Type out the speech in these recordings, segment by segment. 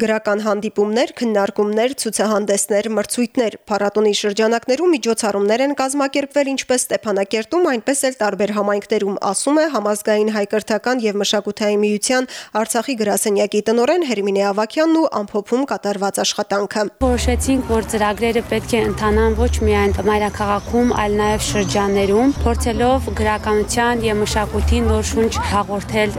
Գրական հանդիպումներ, քննարկումներ, ցուցահանդեսներ, մրցույթներ, փառատոնի շրջանակներում միջոցառումներ են կազմակերպվել ինչպես Ստեփանակերտում, այնպես էլ տարբեր համայնքներում, ասում է համազգային հայկրթական եւ մշակութային միության Արցախի գրասենյակի տնօրեն Հերմինե Ավակյանն ու ամփոփում կատարված աշխատանքը։ Որոշեցինք, որ ծրագրերը պետք է ընթանան ոչ միայն մայրաքաղաքում, այլ նաեւ շրջաններում, փորձելով գրականության եւ մշակույթի նոր շունչ հաղորդել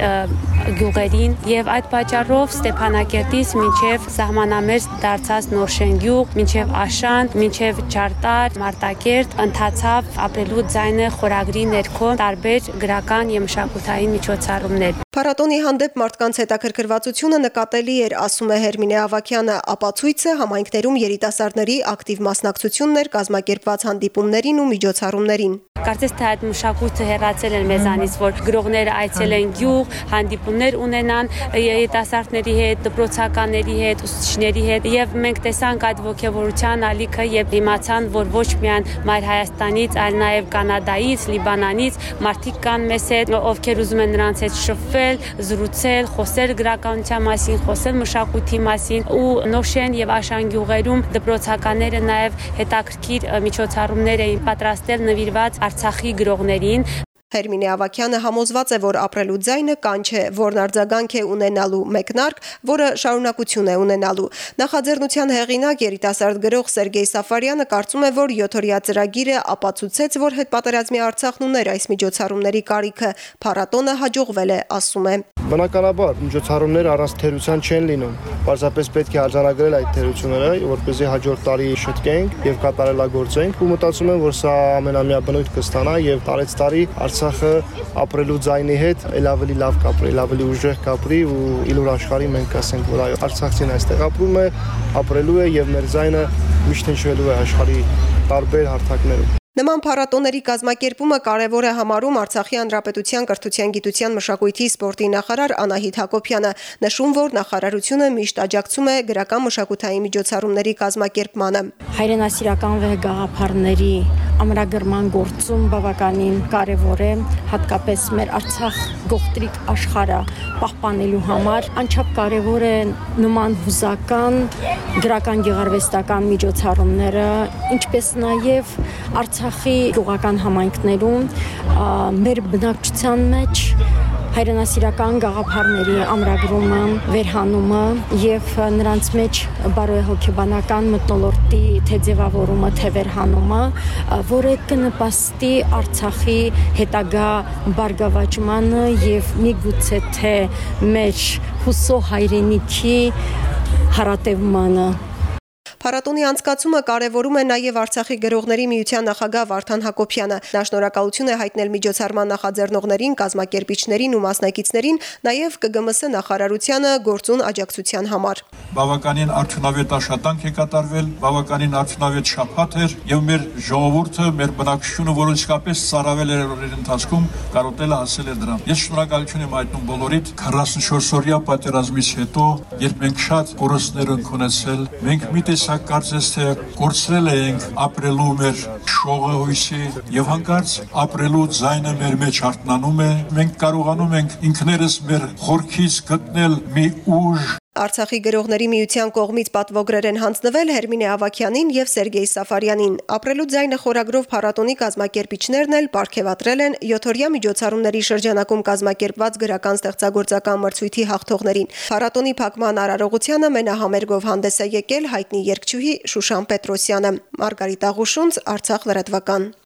գյուղերին եւ այդ պատճառով Ստեփանակերտից մինչև սահմանամերձ դարձած Նորշենգյուղ, մինչև Աշան, մինչև Չարտար, Մարտակերտ ընթացավ ապրելու ձայնը խորագրի ներքո տարբեր գրական եւ մշակութային միջոցառումներ։ Փառատոնի հանդեպ մարդկանց հետաքրքրվածությունը նկատելի էր, ասում է Հերմինե Ավակյանը, ապացույցը համայնքներում երիտասարդների ակտիվ մասնակցությունն էր կազմակերպված հանդիպումներին ու միջոցառումներին։ Կարծես թե այդ մշակույթը հեռացել են մեզանից, որ գրողները այցելեն գյուղ, հանդիպումներ ունենան երիտասարդների հետ, դպրոցականների հետ, ուսուցիչների հետ եւ մենք տեսանք այդ ողջավորության ալիքը եւ իմացան, որ ոչ միայն Մայր Հայաստանից, այլ նաեւ Կանադայից, Լիբանանից մարդիկ կան մեզ հետ, ովքեր ուզում են նրանց հետ շփվել, զրուցել, խոսել գրականության մասին, խոսել մշակույթի մասին ու Նոշեն եւ Աշան գյուղերում դպրոցականները նաեւ հետաքրքիր միջոցառումներ էին պատրաստել նվիրված Արցախի գրողներին Հերմինե Ավակյանը համոզված է, որ ապրելու ձայնը կանչ է, որն արձագանք է ունենալու մեկնարկ, որը շարունակություն է ունենալու։ Նախաձեռնության հեղինակ երիտասարդ գրող Սերգեյ Սաֆարյանը կարծում է, որ 7-օրյա ծրագիրը ապացուցեց, որ հետպատերազմի Արցախն ուներ այս միջոցառումների կարիքը։ Փառատոնը հաջողվել է, ասում է։ Բնականաբար միջոցառումները առանց թերության չեն լինում։ Պարզապես պետք է արձանագրել այդ թերությունները, որպեսզի հաջորդ տարի շտկենք եւ կատարելագործենք ու մտածում եմ, որ սա ամենամյա բնույթ կստանա եւ տարեց տարի Արցախը ապրելու ձայնի հետ ել ավելի լավ կապրի, ել ավելի ուժեղ կապրի ու իլուր աշխարհի մենք ասենք, որ այո, Արցախցին այստեղ ապրում է, ապրելու է եւ մեր ձայնը միշտ հնչվելու է աշխարհի տարբեր հարթակներում։ Նման փառատոների կազմակերպումը կարևոր է համարում Արցախի հանրապետության կրթության, գիտության, մշակույթի, սպորտի նախարար Անահիտ Հակոբյանը, նշում, որ նախարարությունը միշտ աջակցում է գրական մշակութային միջոցառումների կազմակերպմանը։ Հայրենասիրական վեհ գաղափարների ամրագրման գործում բավականին կարևոր է, հատկապես մեր Արցախ գողտրիկ աշխարհը պահպանելու համար անչափ կարևոր է նման հուզական գրական գեղարվեստական միջոցառումները, ինչպես նաև Արցախի գյուղական համայնքներում մեր բնակչության մեջ հայրենասիրական գաղափարների ամրագրումը, վերհանումը եւ նրանց մեջ բարոյահոգեբանական մտնոլորտի թե ձևավորումը, թե վերհանումը, որը կնպաստի Արցախի հետագա բարգավաճմանը եւ միգուցե թե մեր հուսո հայրենիքի հարատևմանը Փառատոնի անցկացումը կարևորում է նաև Արցախի գրողների միության նախագահ Վարդան Հակոբյանը։ Նա շնորհակալություն է հայտնել միջոցառման նախաձեռնողներին, կազմակերպիչներին ու մասնակիցներին, նաև ԿԳՄՍ նախարարությանը գործուն աջակցության համար։ Բավականին արդյունավետ աշխատանք է կատարվել, բավականին արդյունավետ շփաթ էր եւ մեր ժողովուրդը, մեր բնակչությունը, որը իսկապես ծառավել էր օրերի ընթացքում, կարոտել հասել է դրան։ Ես շնորհակալություն եմ հայտնում բոլորիդ 44-օրյա պատերազմից հետո, երբ մենք շատ կորստներ ենք ունեցել, մենք մի տես տեսակ կարծես թե կորցրել ենք ապրելու մեր շողը հույսի եւ հանկարծ ապրելու ձայնը մեր մեջ արտնանում է մենք կարողանում ենք ինքներս մեր խորքից գտնել մի ուժ Արցախի գրողների միության կողմից պատվոգրեր են հանձնվել Հերմինե Ավակյանին եւ Սերգեյ Սաֆարյանին։ Ապրելու ձայնը խորագրով փառատոնի կազմակերպիչներն էլ ապարգևատրել են 7-օրյա միջոցառումների շրջանակում կազմակերպված գրական ստեղծագործական մրցույթի հաղթողներին։ Փառատոնի փակման արարողությանը մենահամերգով հանդես է եկել հայտնի երգչուհի Շուշան Պետրոսյանը։ Մարգարիտ Աղուշունց, Արցախ լրատվական։